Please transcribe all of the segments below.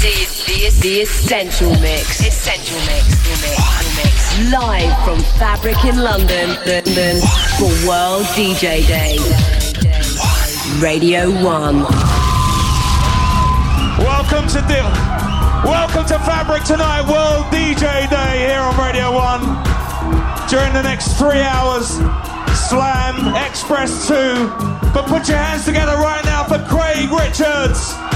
The Essential Mix. Essential Mix. Mix. Mix. Live from Fabric in London, London for World DJ Day. Radio 1. Welcome to the, Welcome to Fabric tonight, World DJ Day here on Radio 1. During the next three hours, Slam, X-Press 2. But put your hands together right now for Craig Richards.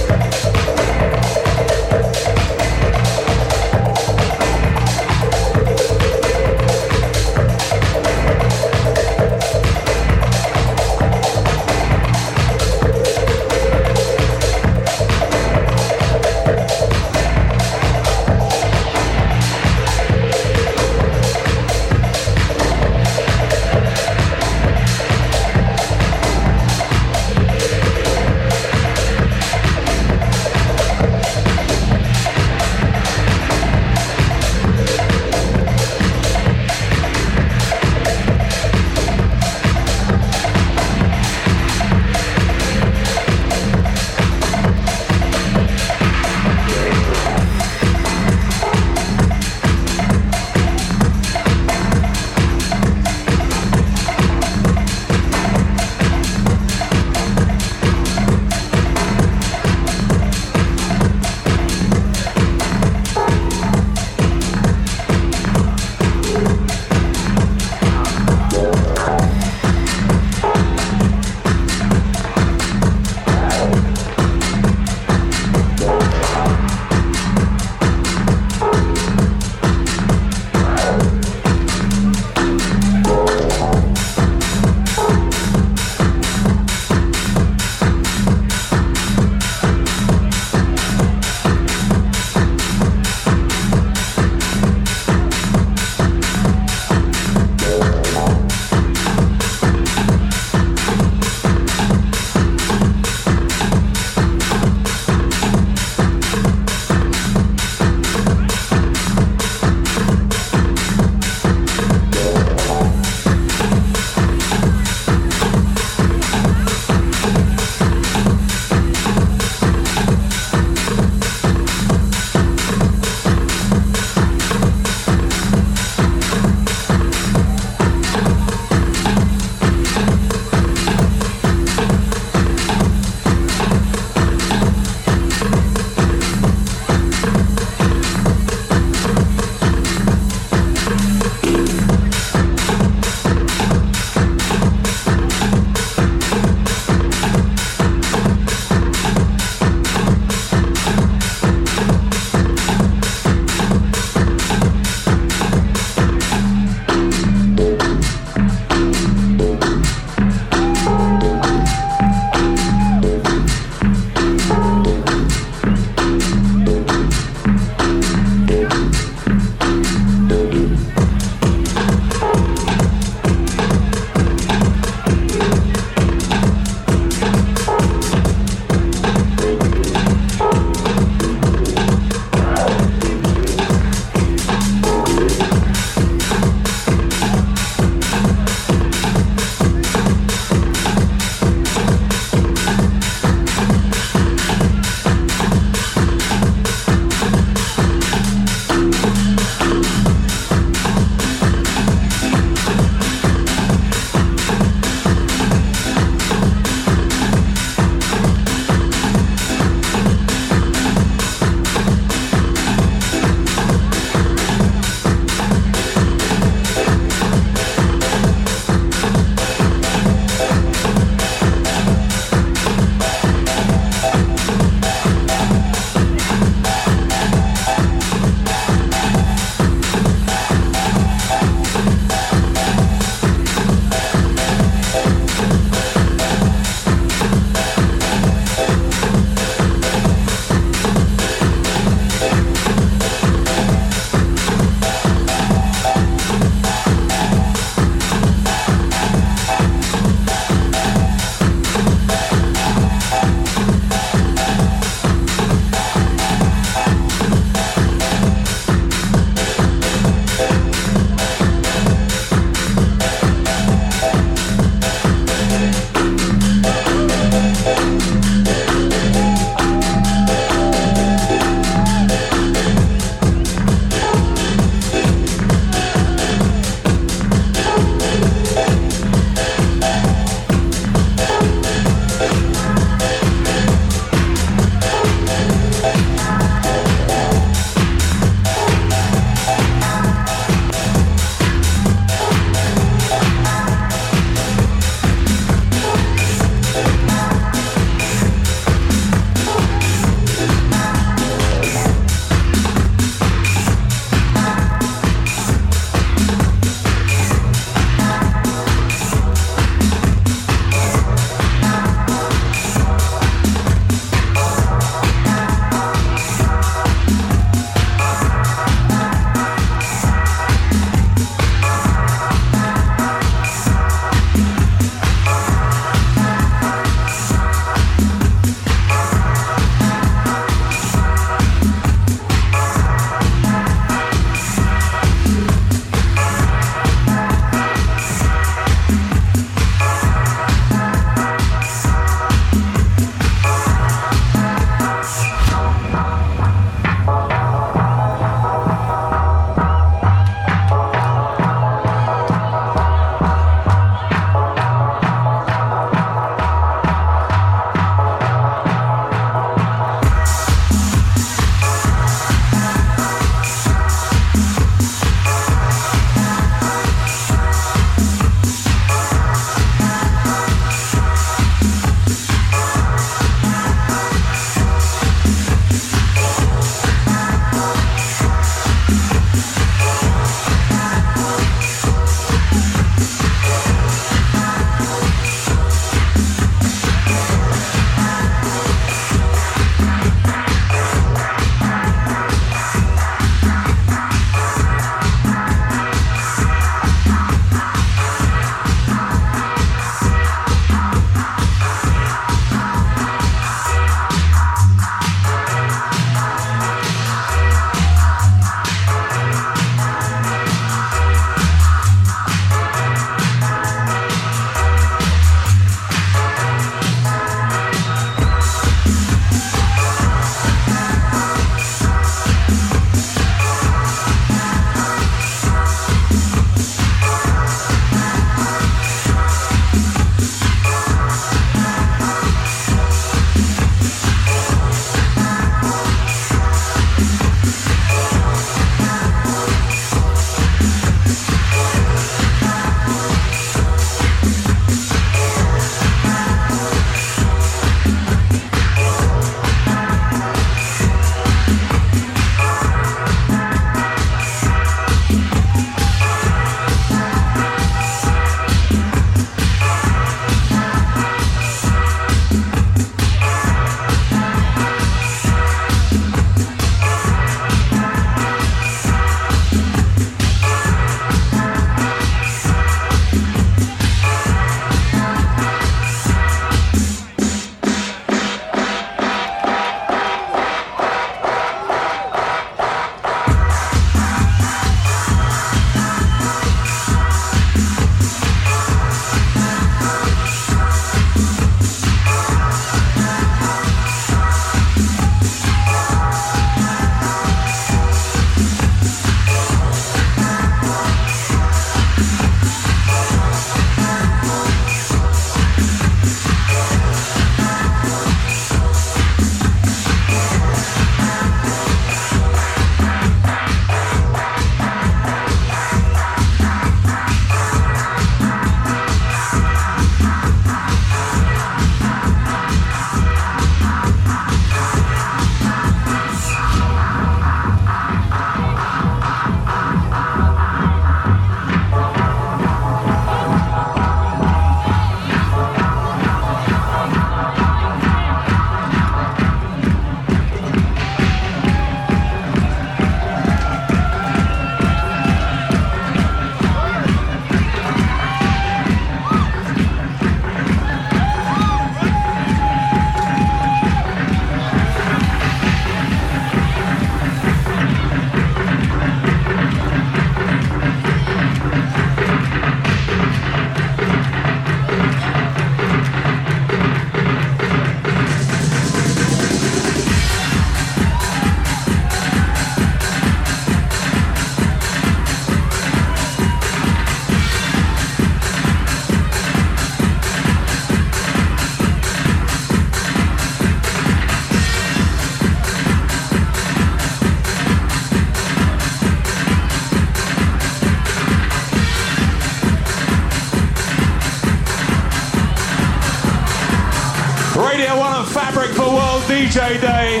DJ Day.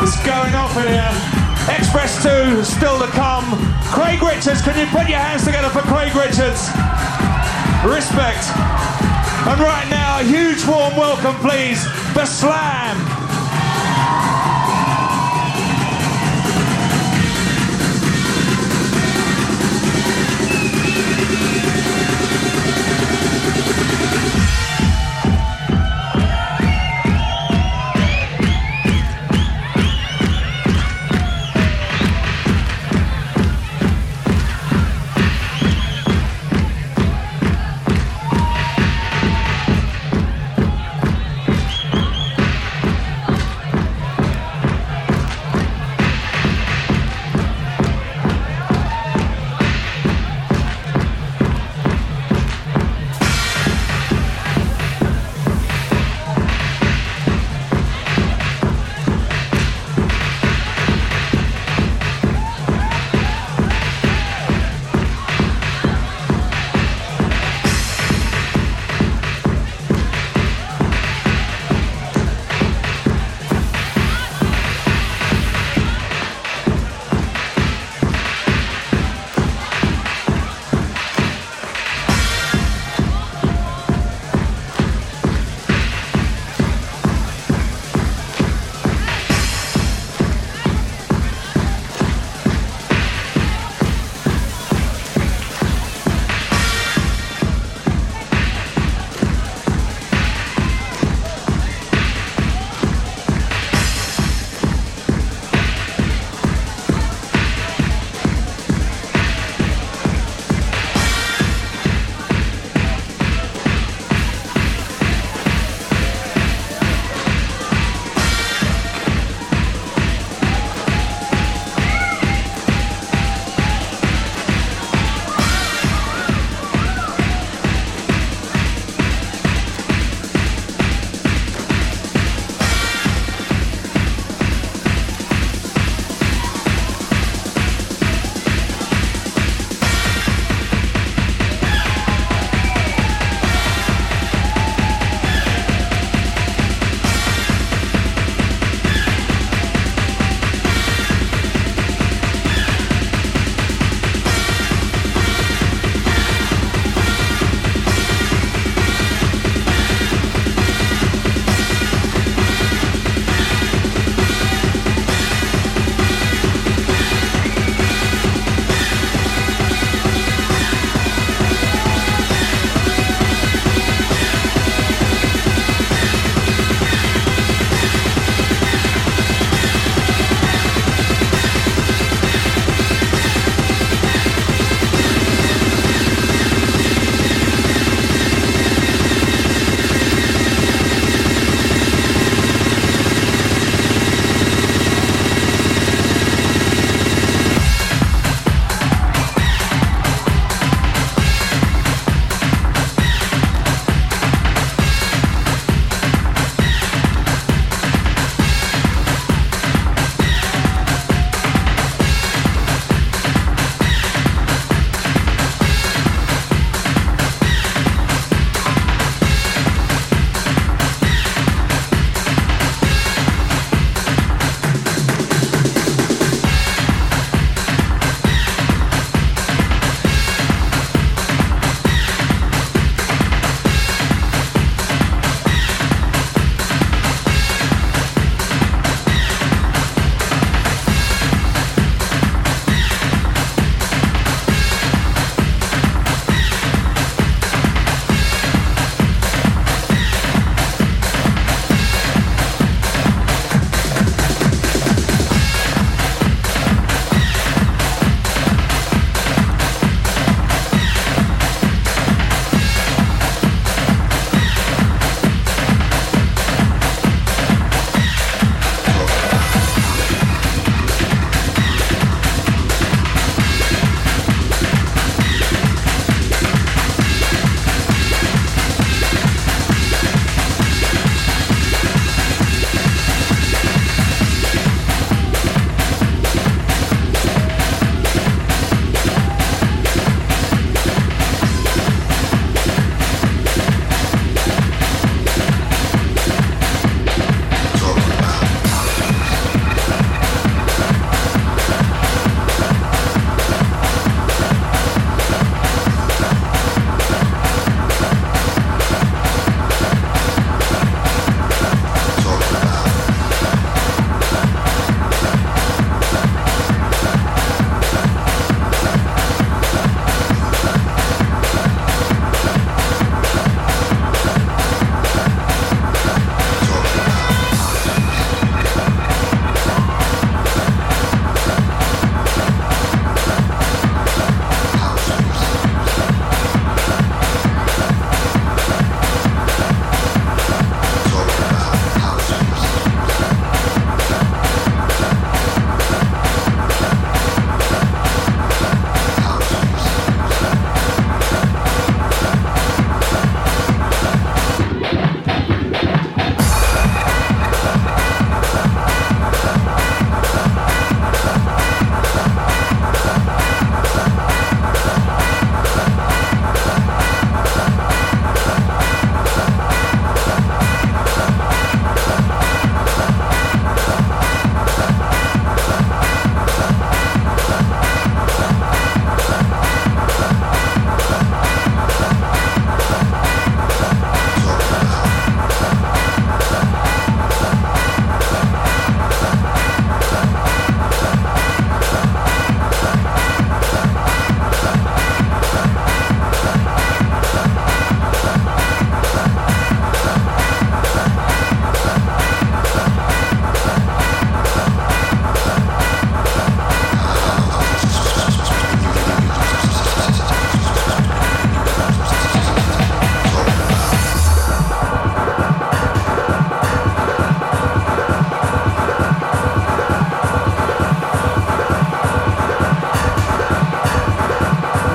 It's going off in here. X-Press 2 still to come. Craig Richards, can you put your hands together for Craig Richards? Respect. And right now, a huge warm welcome, please, for Slam.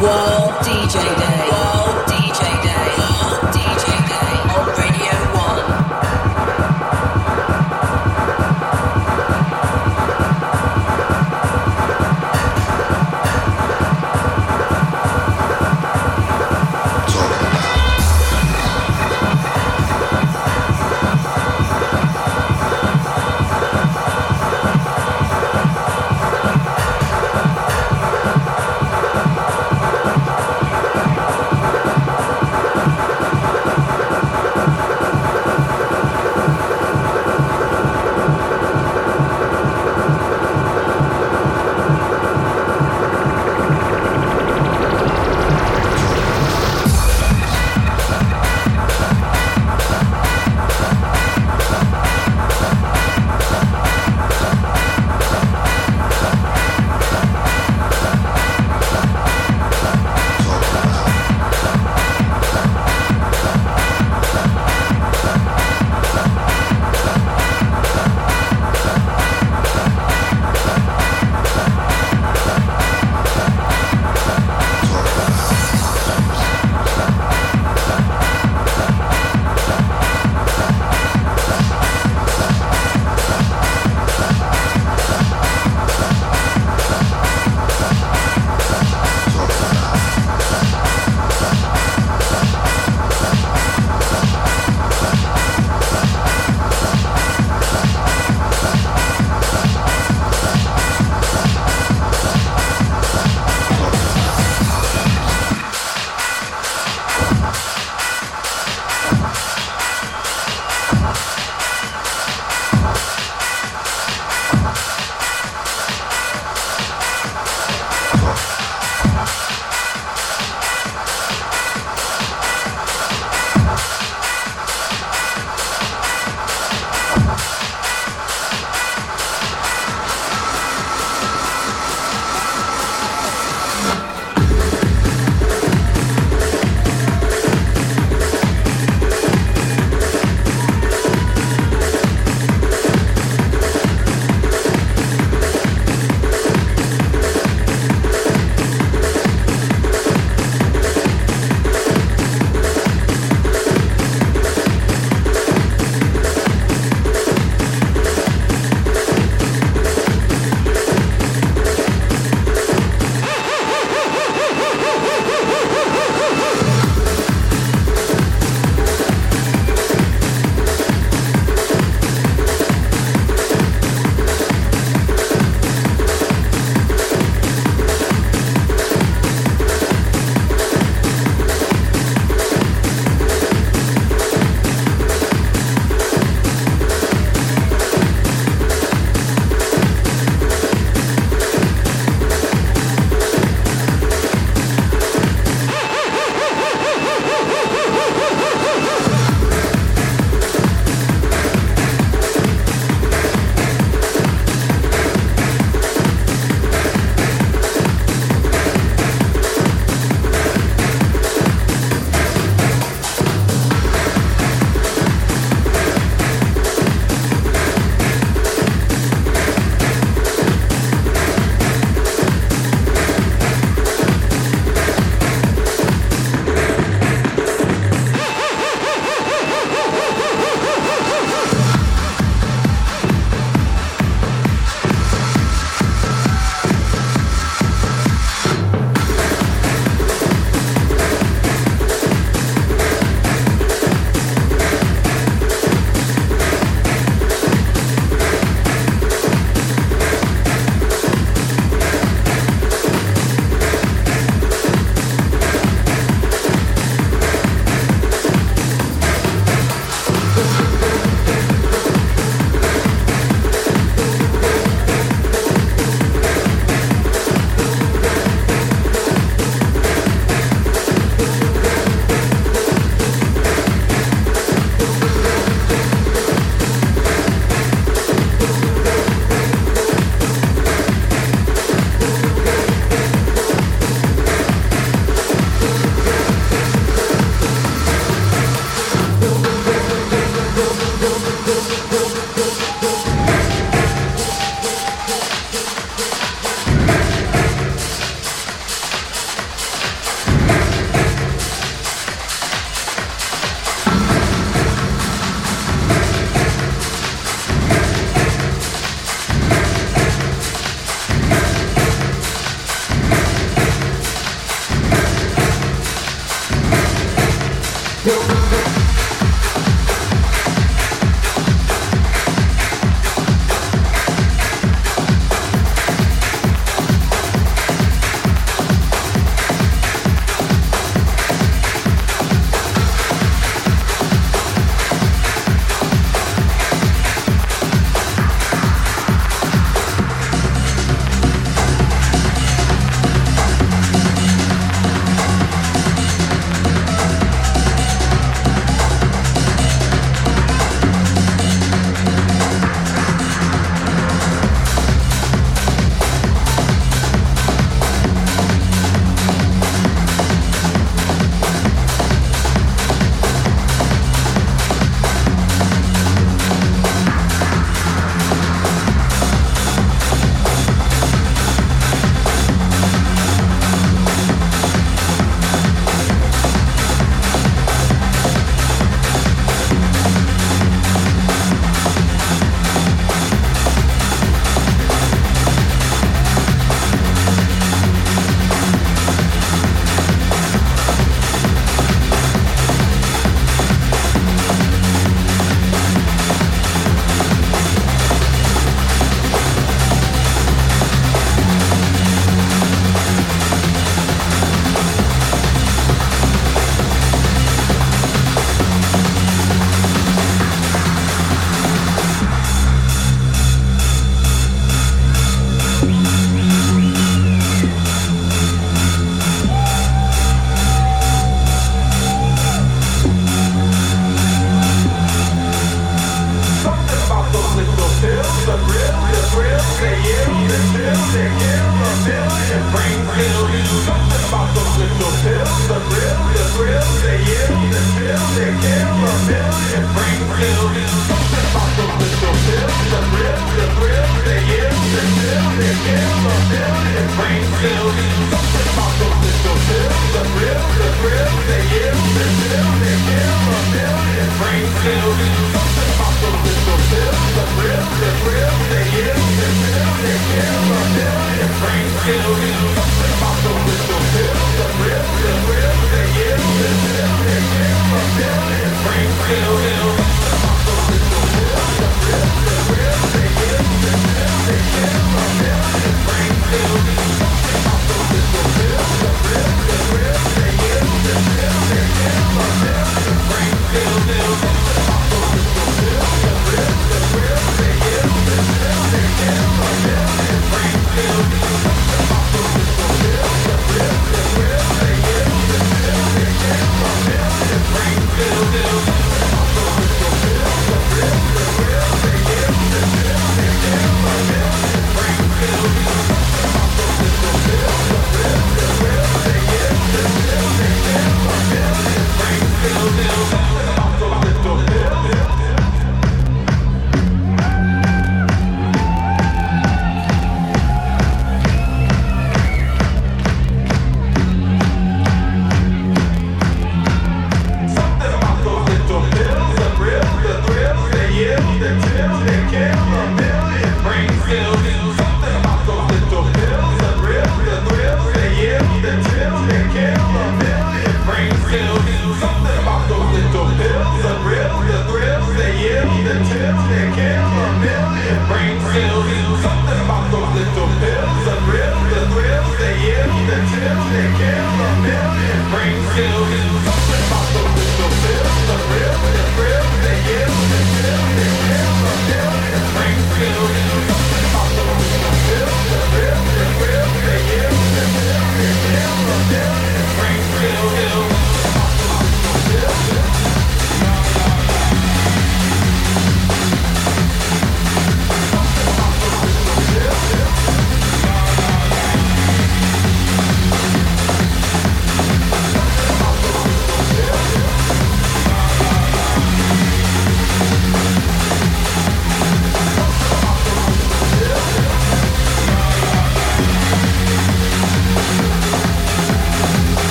World DJ Day.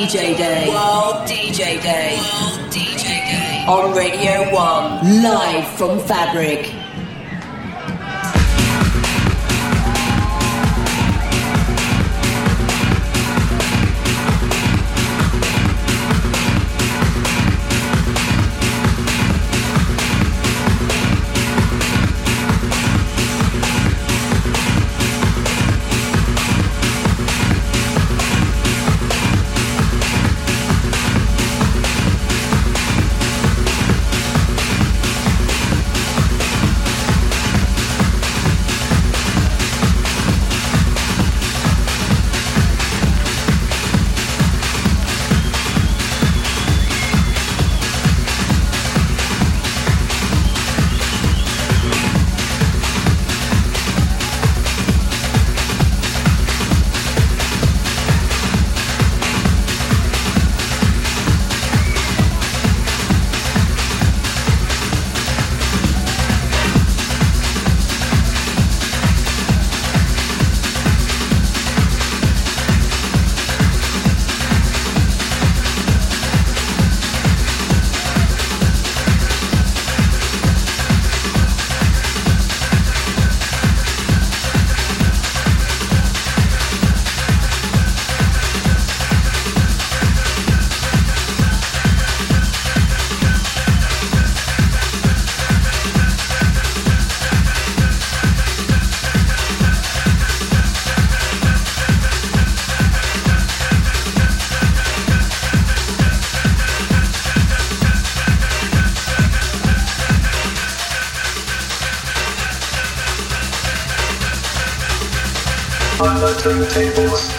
DJ Day. World DJ Day. World DJ Day. On Radio 1. Live from Fabric. table.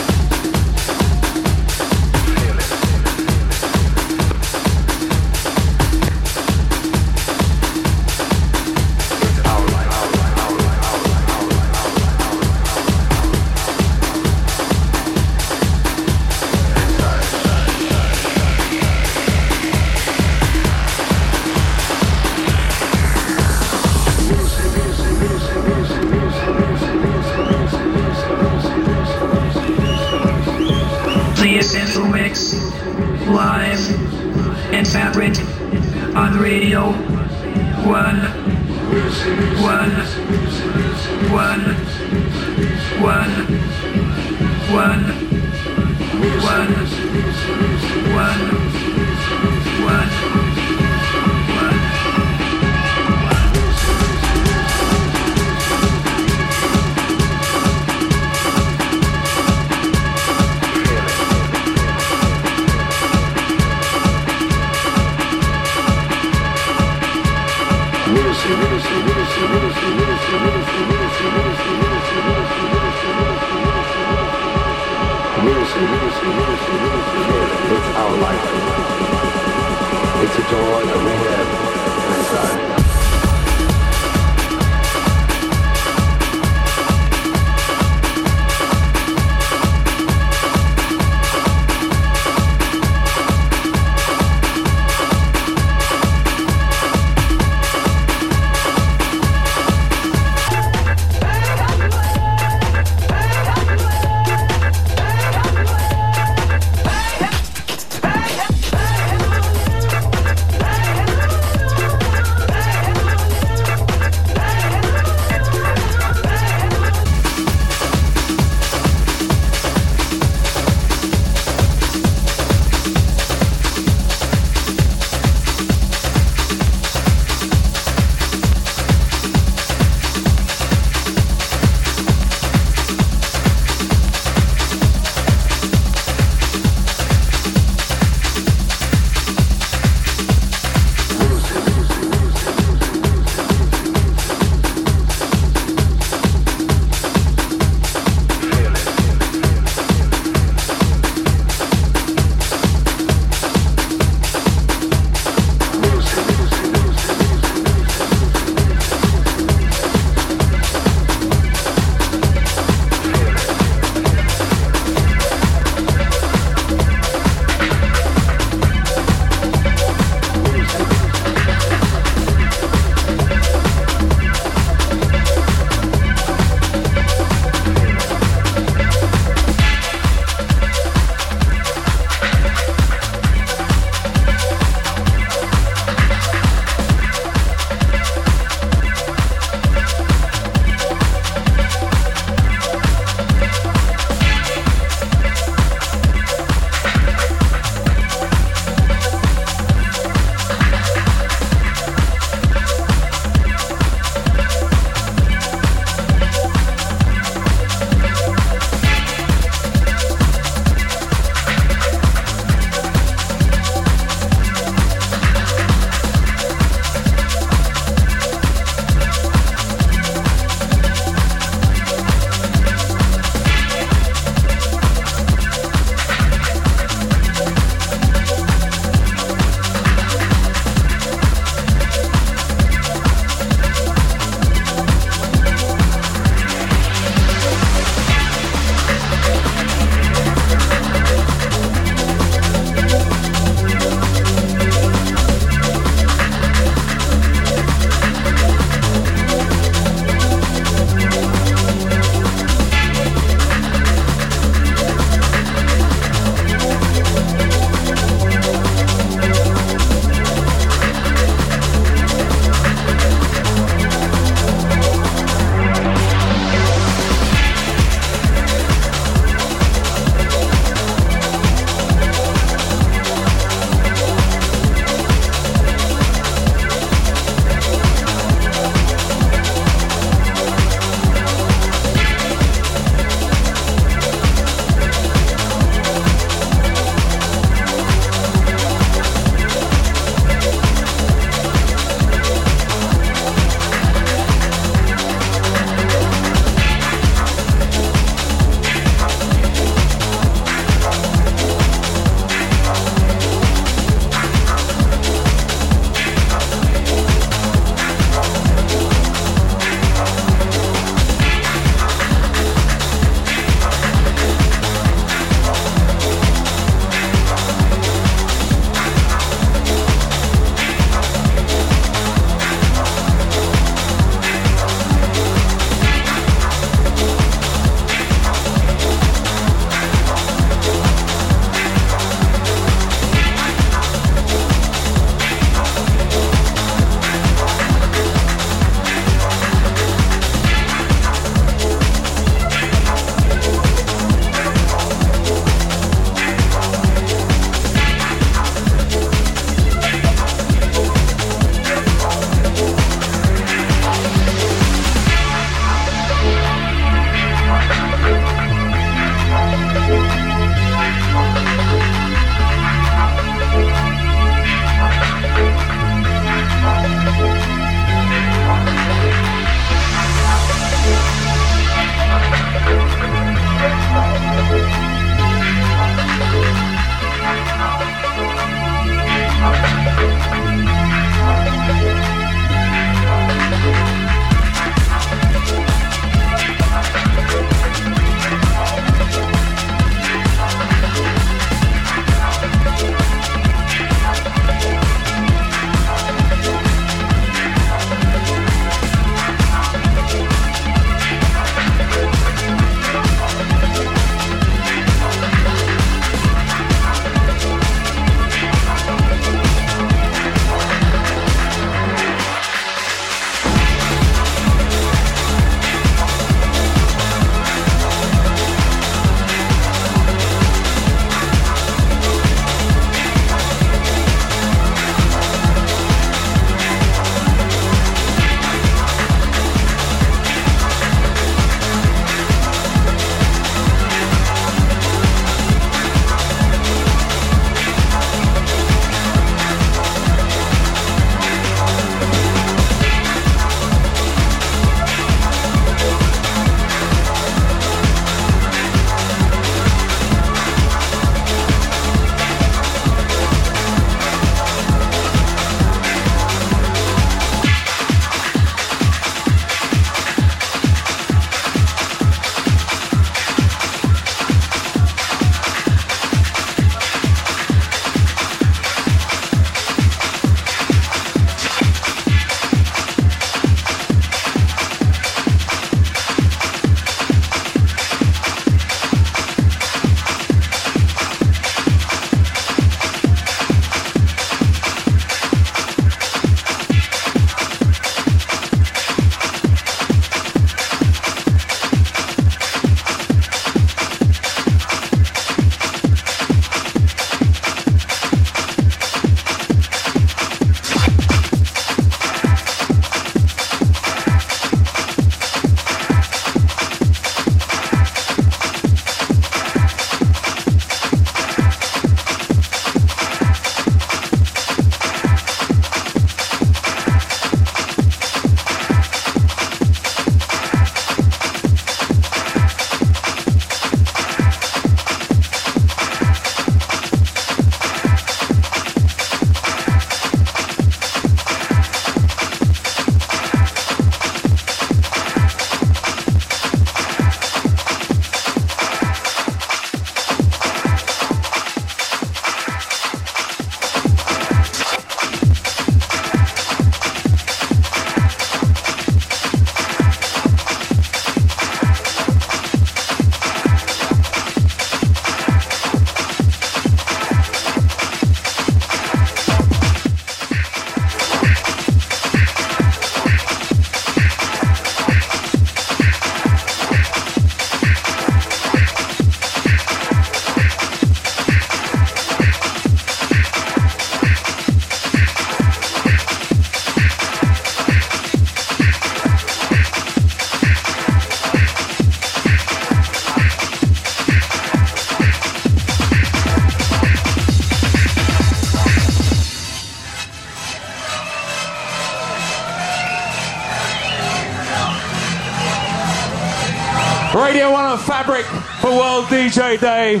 DJ Day.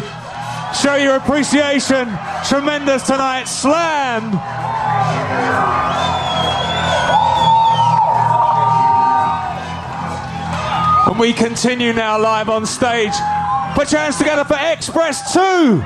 Show your appreciation. Tremendous tonight. Slam. And we continue now live on stage. Put your hands together for X-Press 2.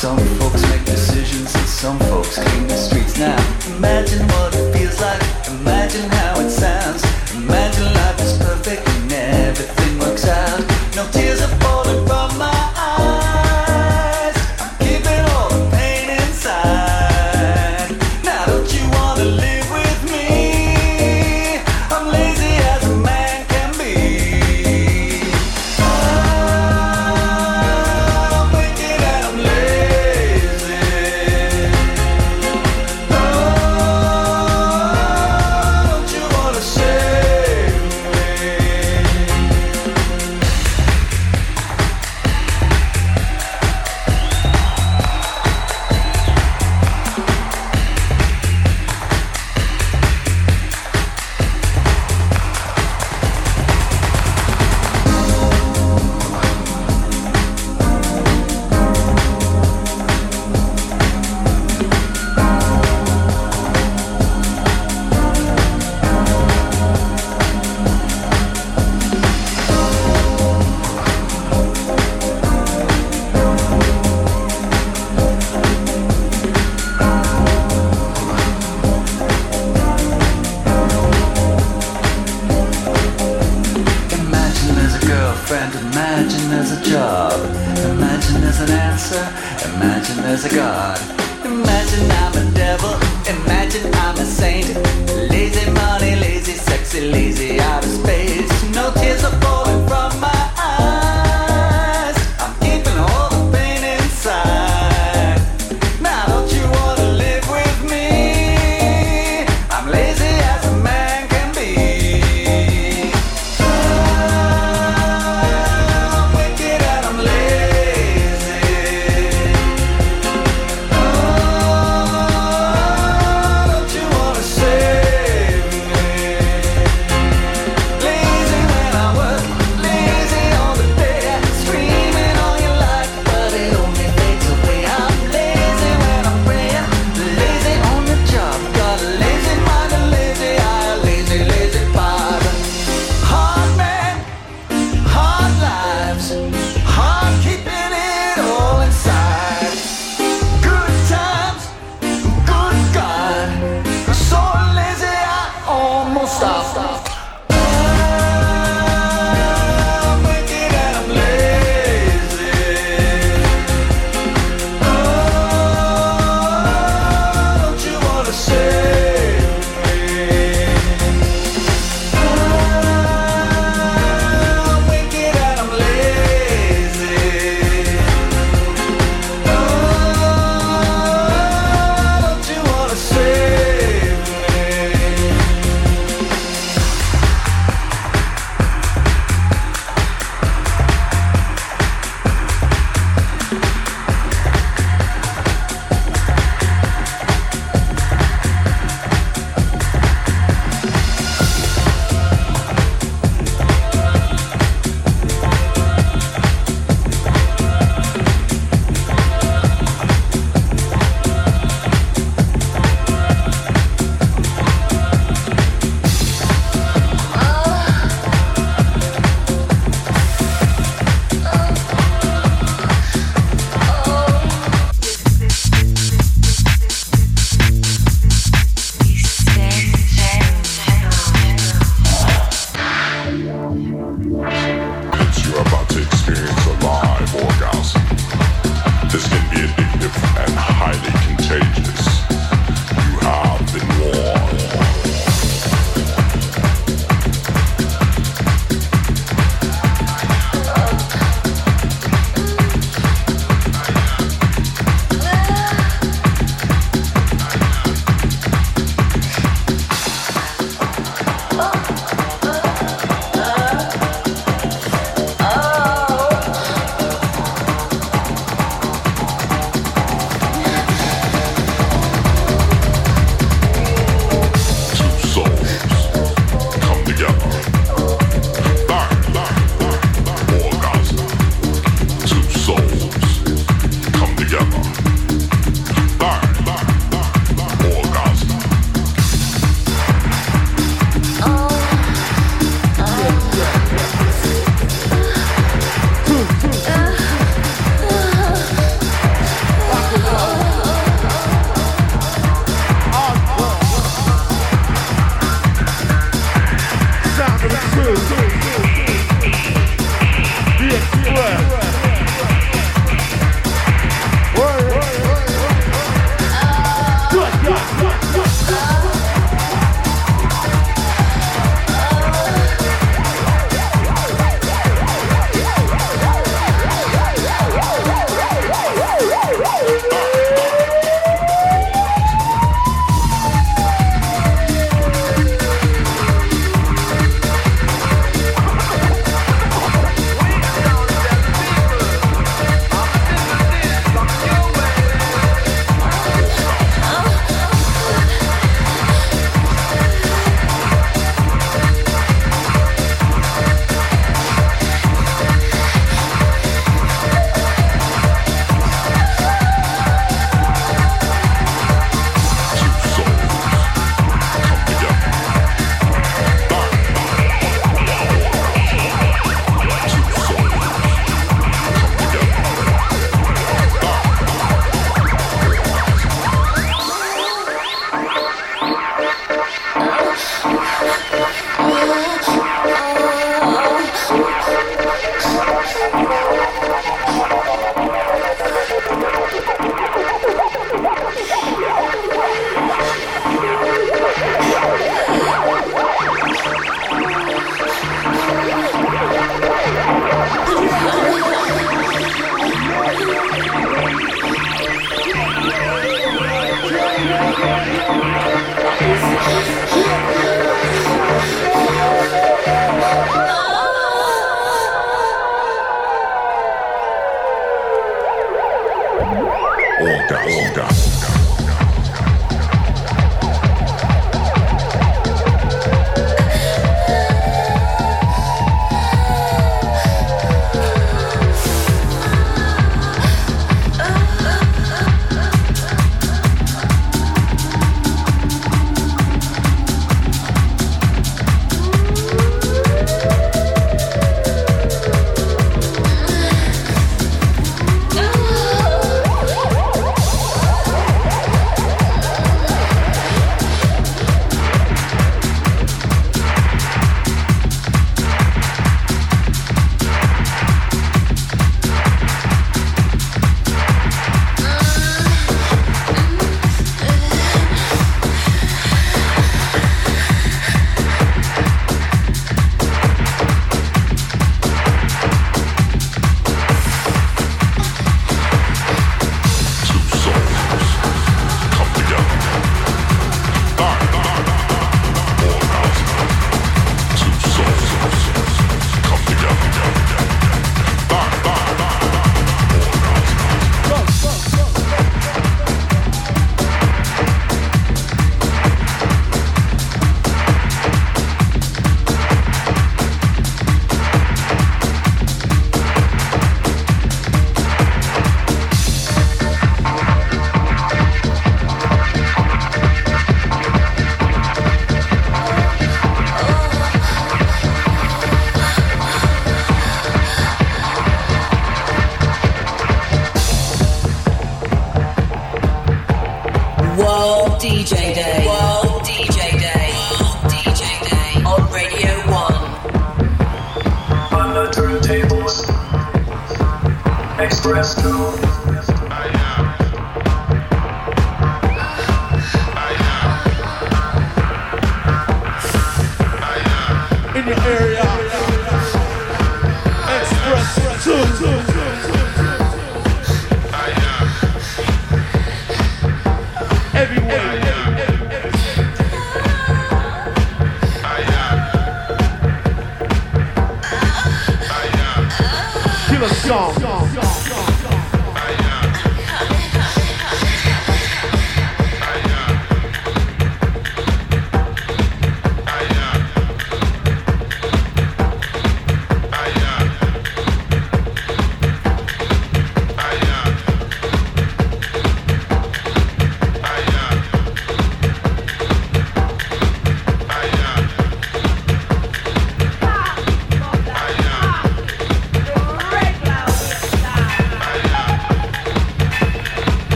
Some folks make decisions and some folks clean the streets now. Imagine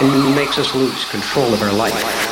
and makes us lose control of our life.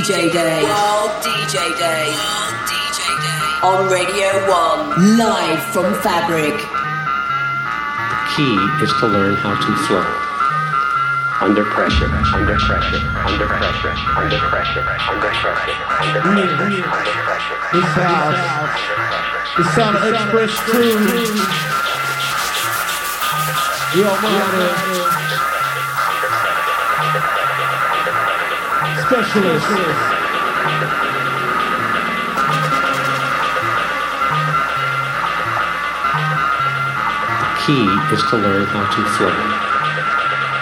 DJ Day. World DJ Day. World DJ Day. On Radio 1. Live from Fabric. The key is to learn how to flow. Under pressure, under pressure, under pressure, under pressure, under pressure, under pressure, under pressure. This house. The sound of X-Press 2. Yo, man. Specialist. The key is to learn how to flow.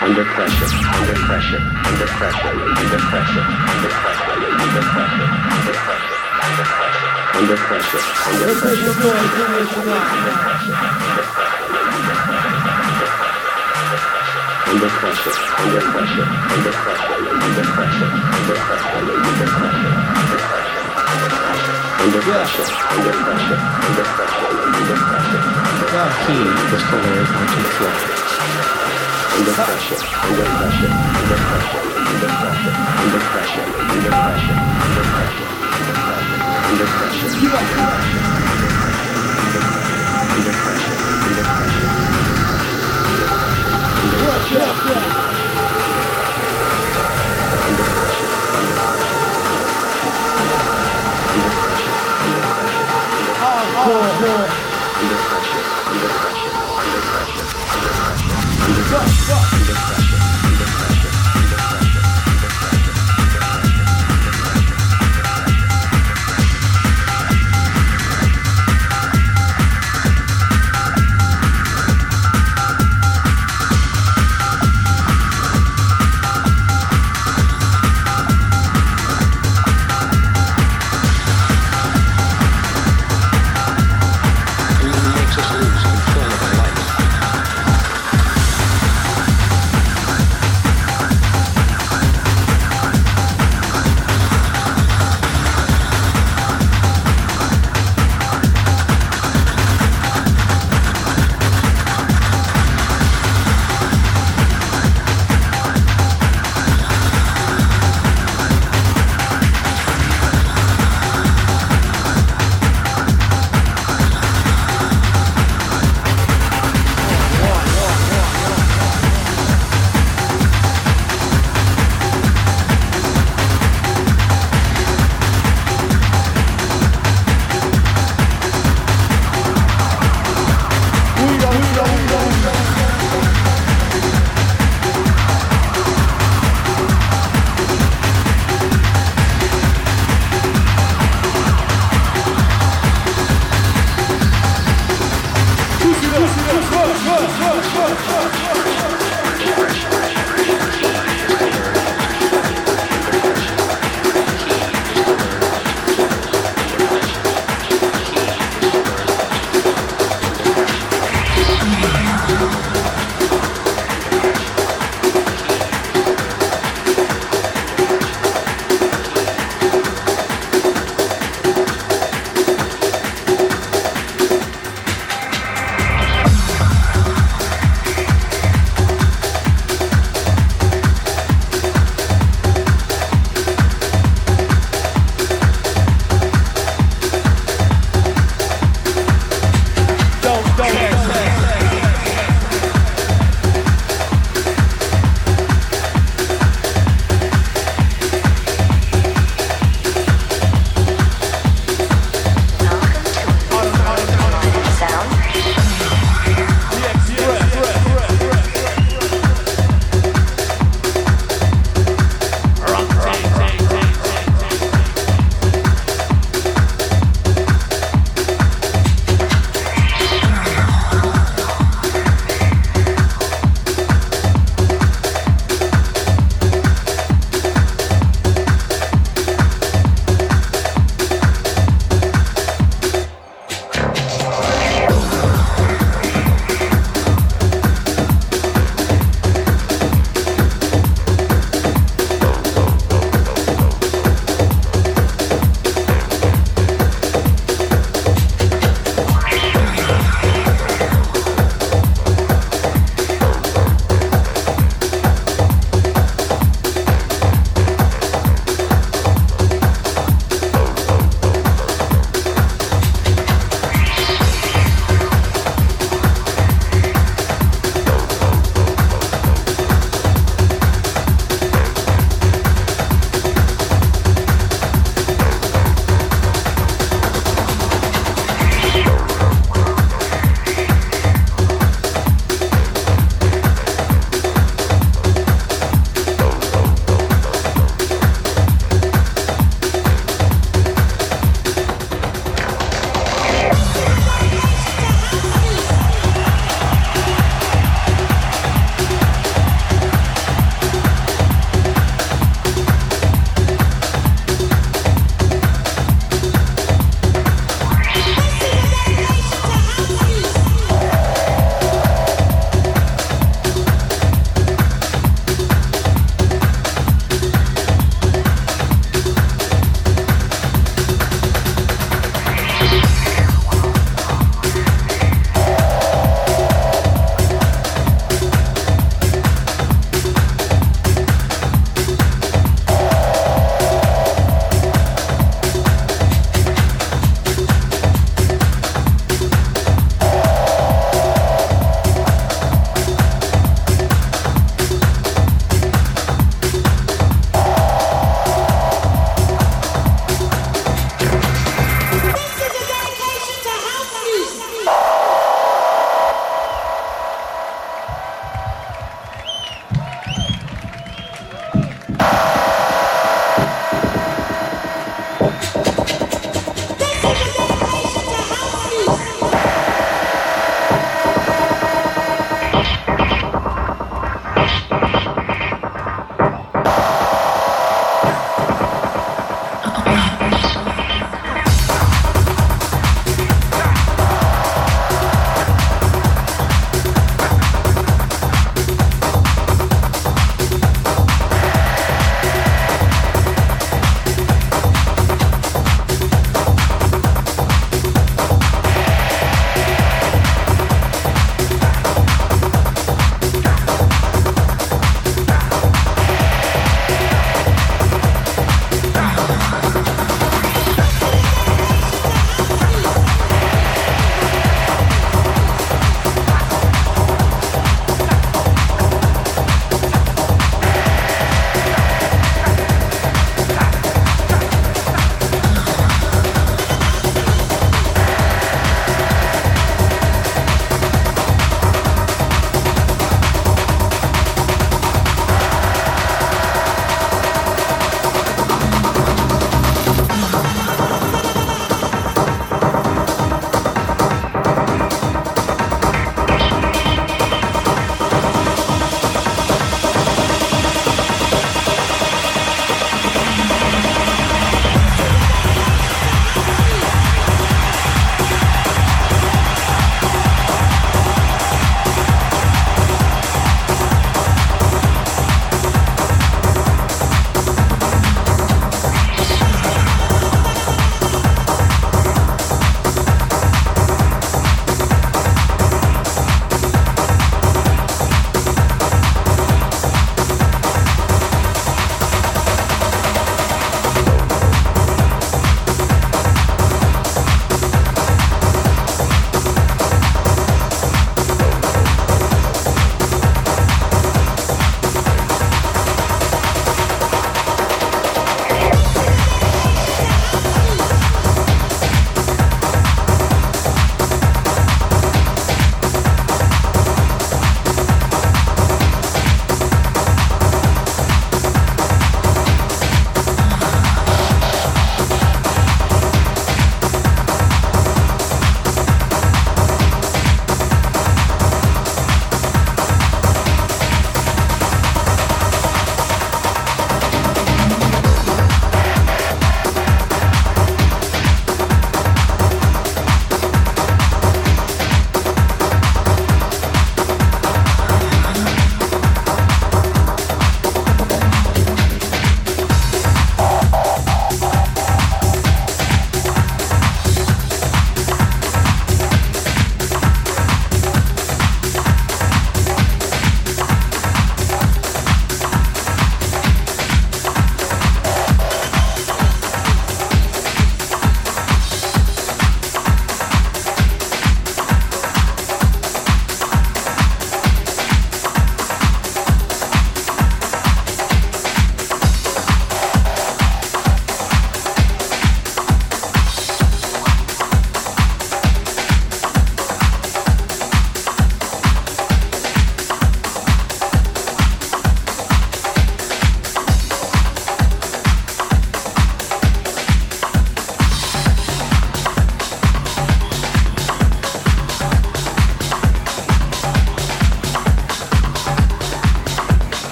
Under pressure, under pressure, under pressure, under pressure, under pressure, under pressure, under pressure, under pressure, under Let's pressure, make some noise in this tonight. under pressure, under pressure, under pressure, under pressure, under pressure, under pressure, under pressure, under pressure, under pressure, under pressure. The key is to learn how to flow. Under pressure, under pressure, under pressure, under pressure, under pressure, under pressure, under pressure, under pressure, under pressure, under pressure, under pressure. Under pressure, under pressure, under pressure, under pressure, under pressure.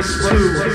Press 2.